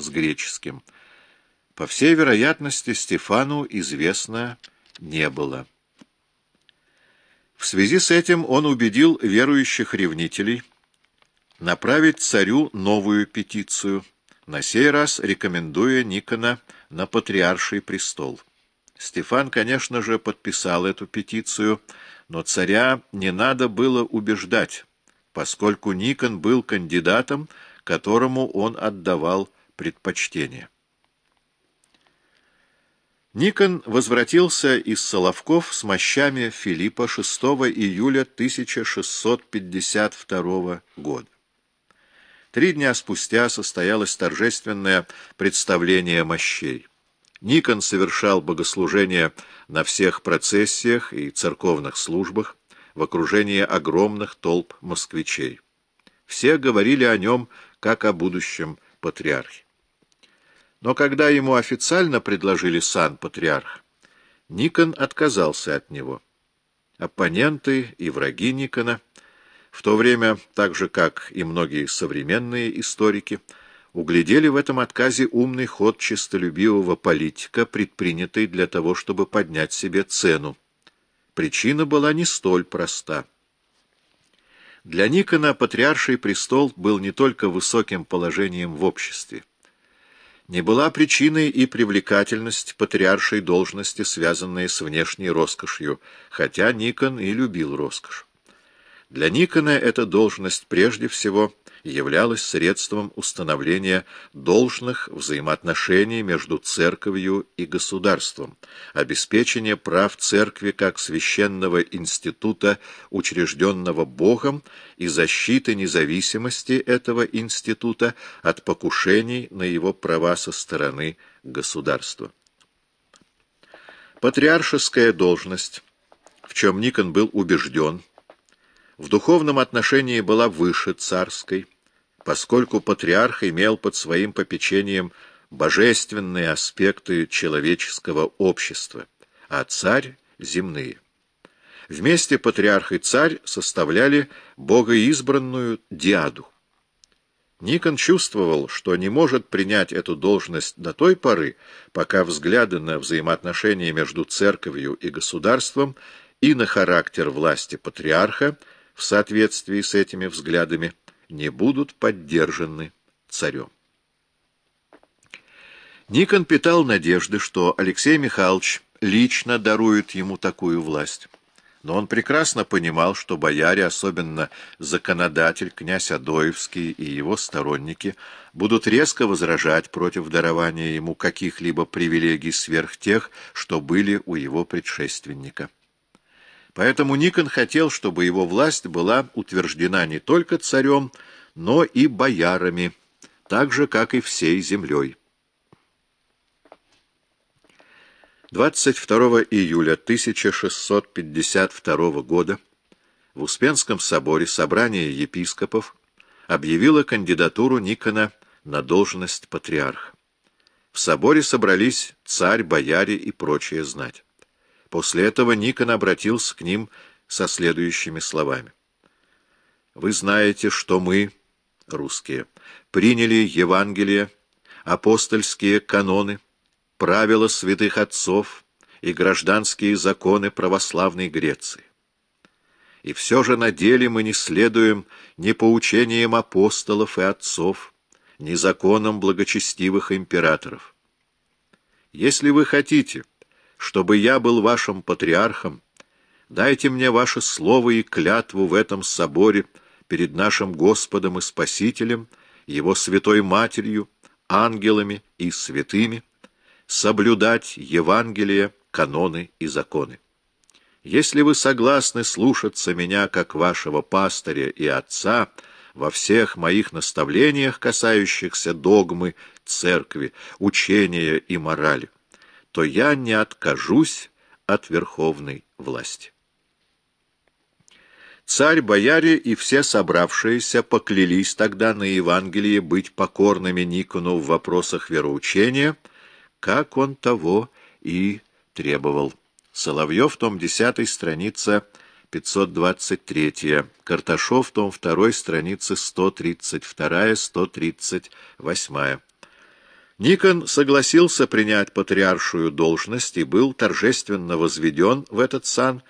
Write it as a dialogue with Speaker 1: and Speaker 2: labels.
Speaker 1: с греческим. По всей вероятности, Стефану известно не было. В связи с этим он убедил верующих ревнителей направить царю новую петицию, на сей раз рекомендуя Никона на патриарший престол. Стефан, конечно же, подписал эту петицию, но царя не надо было убеждать, поскольку Никон был кандидатом, которому он отдавал предпочтение. Никон возвратился из Соловков с мощами Филиппа 6 июля 1652 года. Три дня спустя состоялось торжественное представление мощей. Никон совершал богослужения на всех процессиях и церковных службах в окружении огромных толп москвичей. Все говорили о нем как о будущем патриархе. Но когда ему официально предложили сан патриарх, Никон отказался от него. Оппоненты и враги Никона, в то время, так же как и многие современные историки, углядели в этом отказе умный ход честолюбивого политика, предпринятый для того, чтобы поднять себе цену. Причина была не столь проста. Для Никона патриарший престол был не только высоким положением в обществе. Не была причиной и привлекательность патриаршей должности, связанная с внешней роскошью, хотя Никон и любил роскошь. Для Никона эта должность прежде всего являлась средством установления должных взаимоотношений между церковью и государством, обеспечения прав церкви как священного института, учрежденного Богом, и защиты независимости этого института от покушений на его права со стороны государства. Патриаршеская должность, в чем Никон был убежден, в духовном отношении была выше царской, поскольку патриарх имел под своим попечением божественные аспекты человеческого общества, а царь — земные. Вместе патриарх и царь составляли богоизбранную диаду. Никон чувствовал, что не может принять эту должность до той поры, пока взгляды на взаимоотношения между церковью и государством и на характер власти патриарха — в соответствии с этими взглядами не будут поддержаны царем. Никон питал надежды, что Алексей Михайлович лично дарует ему такую власть. Но он прекрасно понимал, что бояре, особенно законодатель, князь Адоевский и его сторонники, будут резко возражать против дарования ему каких-либо привилегий сверх тех, что были у его предшественника. Поэтому Никон хотел, чтобы его власть была утверждена не только царем, но и боярами, так же, как и всей землей. 22 июля 1652 года в Успенском соборе собрание епископов объявило кандидатуру Никона на должность патриарха. В соборе собрались царь, бояре и прочая знать. После этого Никон обратился к ним со следующими словами. «Вы знаете, что мы, русские, приняли Евангелие, апостольские каноны, правила святых отцов и гражданские законы православной Греции. И все же на деле мы не следуем ни поучениям апостолов и отцов, ни законам благочестивых императоров. Если вы хотите, чтобы я был вашим патриархом, дайте мне ваше слово и клятву в этом соборе перед нашим Господом и Спасителем, Его Святой Матерью, ангелами и святыми, соблюдать Евангелие, каноны и законы. Если вы согласны слушаться меня как вашего пастыря и отца во всех моих наставлениях, касающихся догмы, церкви, учения и морали, то я не откажусь от верховной власти. Царь, бояре и все собравшиеся поклялись тогда на Евангелии быть покорными Никону в вопросах вероучения, как он того и требовал. Соловьев, том 10, страница 523, Карташов, том 2, страницы 132-138. Никон согласился принять патриаршую должность и был торжественно возведен в этот сан